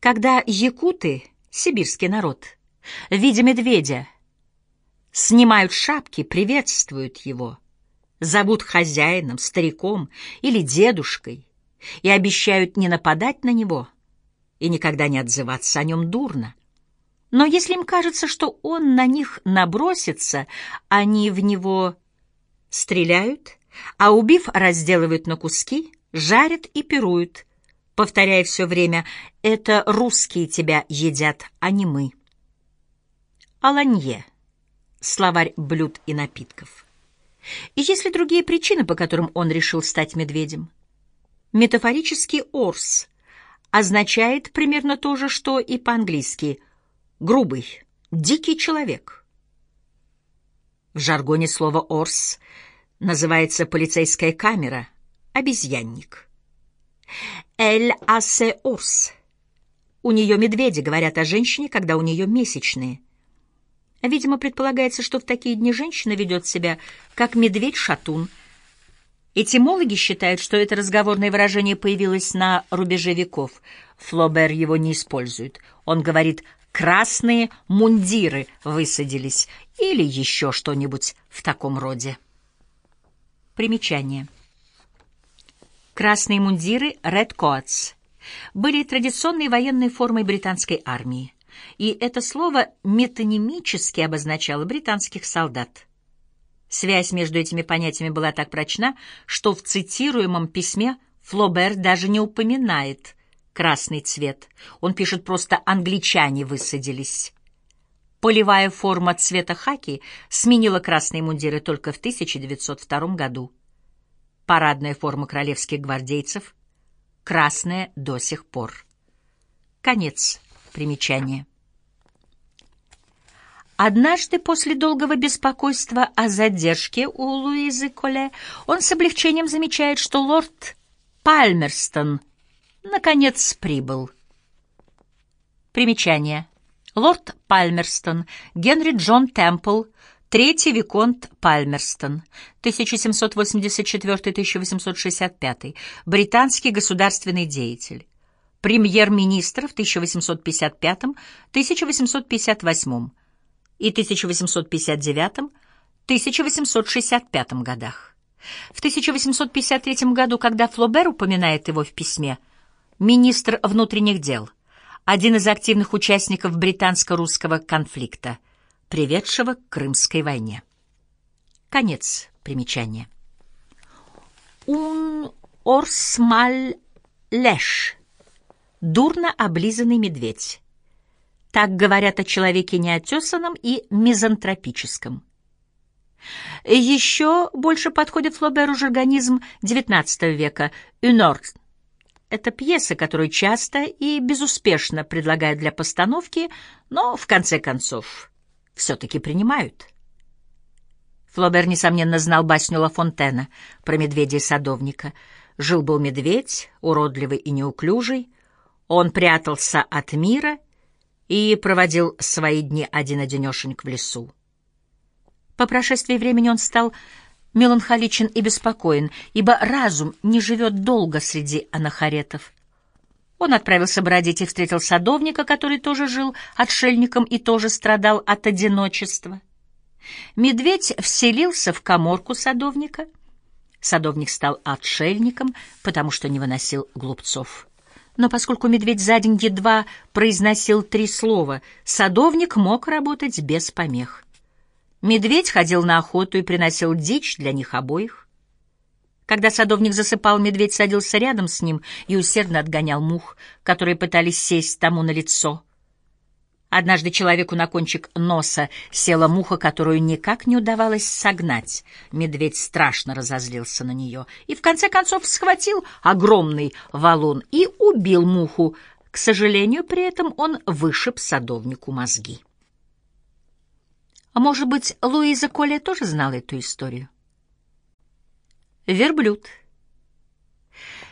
Когда якуты, сибирский народ, видя медведя, снимают шапки, приветствуют его, зовут хозяином, стариком или дедушкой и обещают не нападать на него и никогда не отзываться о нем дурно. Но если им кажется, что он на них набросится, они в него стреляют, а убив, разделывают на куски, жарят и пируют, повторяя все время «это русские тебя едят, а не мы». Аланье. Словарь блюд и напитков. И есть ли другие причины, по которым он решил стать медведем? Метафорический «орс» означает примерно то же, что и по-английски «грубый», «дикий человек». В жаргоне слово «орс» называется полицейская камера, обезьянник. «Эль асе орс». У нее медведи говорят о женщине, когда у нее месячные – Видимо, предполагается, что в такие дни женщина ведет себя как медведь-шатун. Этимологи считают, что это разговорное выражение появилось на рубеже веков. Флобер его не использует. Он говорит «красные мундиры высадились» или еще что-нибудь в таком роде. Примечание. Красные мундиры «red coats» были традиционной военной формой британской армии и это слово метонимически обозначало британских солдат. Связь между этими понятиями была так прочна, что в цитируемом письме Флобер даже не упоминает красный цвет. Он пишет просто «англичане высадились». Полевая форма цвета хаки сменила красные мундиры только в 1902 году. Парадная форма королевских гвардейцев — красная до сих пор. Конец примечания. Однажды после долгого беспокойства о задержке у Луизы Коле он с облегчением замечает, что лорд Пальмерстон наконец прибыл. Примечание. Лорд Пальмерстон, Генри Джон Темпл, третий виконт Пальмерстон, 1784-1865, британский государственный деятель, премьер-министр в 1855-1858 и 1859-1865 годах. В 1853 году, когда Флобер упоминает его в письме, министр внутренних дел, один из активных участников британско-русского конфликта, приведшего к Крымской войне. Конец примечания. «Un орсмаль леш» — дурно облизанный медведь. Так говорят о человеке неотесанном и мизантропическом. Еще больше подходит Флоберу жаргонизм XIX века «Юнор». Это пьеса, которую часто и безуспешно предлагают для постановки, но, в конце концов, все-таки принимают. Флобер, несомненно, знал басню Ла Фонтена про медведя и садовника. Жил-был медведь, уродливый и неуклюжий. Он прятался от мира — и проводил свои дни один-одинешенек в лесу. По прошествии времени он стал меланхоличен и беспокоен, ибо разум не живет долго среди анахаретов. Он отправился бродить и встретил садовника, который тоже жил отшельником и тоже страдал от одиночества. Медведь вселился в коморку садовника. Садовник стал отшельником, потому что не выносил глупцов. Но поскольку медведь за день едва произносил три слова, садовник мог работать без помех. Медведь ходил на охоту и приносил дичь для них обоих. Когда садовник засыпал, медведь садился рядом с ним и усердно отгонял мух, которые пытались сесть тому на лицо — Однажды человеку на кончик носа села муха, которую никак не удавалось согнать. Медведь страшно разозлился на нее и в конце концов схватил огромный валун и убил муху. К сожалению, при этом он вышиб садовнику мозги. А может быть, Луиза Коля тоже знала эту историю? Верблюд.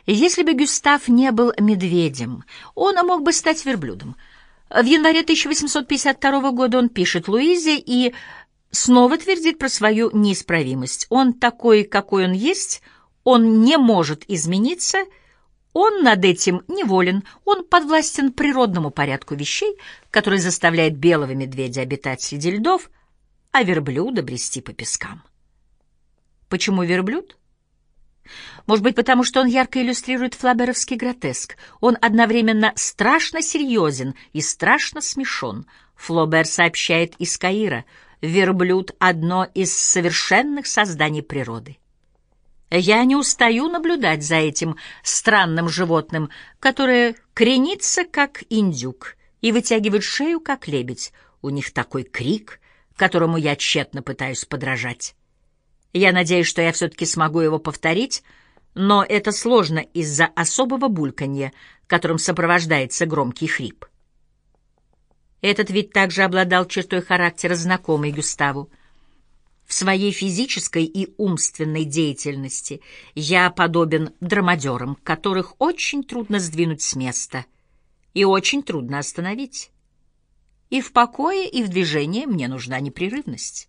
Если бы Гюстав не был медведем, он мог бы стать верблюдом — в январе 1852 года он пишет Луизе и снова твердит про свою неисправимость. Он такой, какой он есть, он не может измениться, Он над этим неволен, он подвластен природному порядку вещей, который заставляет белого медведя обитать среди льдов, а верблюда брести по пескам. Почему верблюд? Может быть, потому что он ярко иллюстрирует флаберовский гротеск. Он одновременно страшно серьезен и страшно смешон. Флобер сообщает из Каира, верблюд — одно из совершенных созданий природы. Я не устаю наблюдать за этим странным животным, которое кренится, как индюк, и вытягивает шею, как лебедь. У них такой крик, которому я тщетно пытаюсь подражать. Я надеюсь, что я все-таки смогу его повторить, но это сложно из-за особого бульканья, которым сопровождается громкий хрип. Этот вид также обладал чертой характера, знакомой Гюставу. В своей физической и умственной деятельности я подобен драмадерам, которых очень трудно сдвинуть с места и очень трудно остановить. И в покое, и в движении мне нужна непрерывность.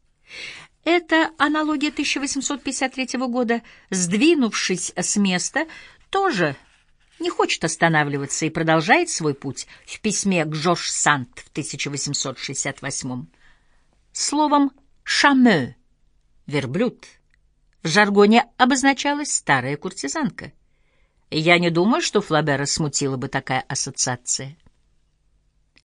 Эта аналогия 1853 года, сдвинувшись с места, тоже не хочет останавливаться и продолжает свой путь в письме к Жорж Сант в 1868. Словом «шаме» — верблюд. В жаргоне обозначалась старая куртизанка. Я не думаю, что Флабера смутила бы такая ассоциация.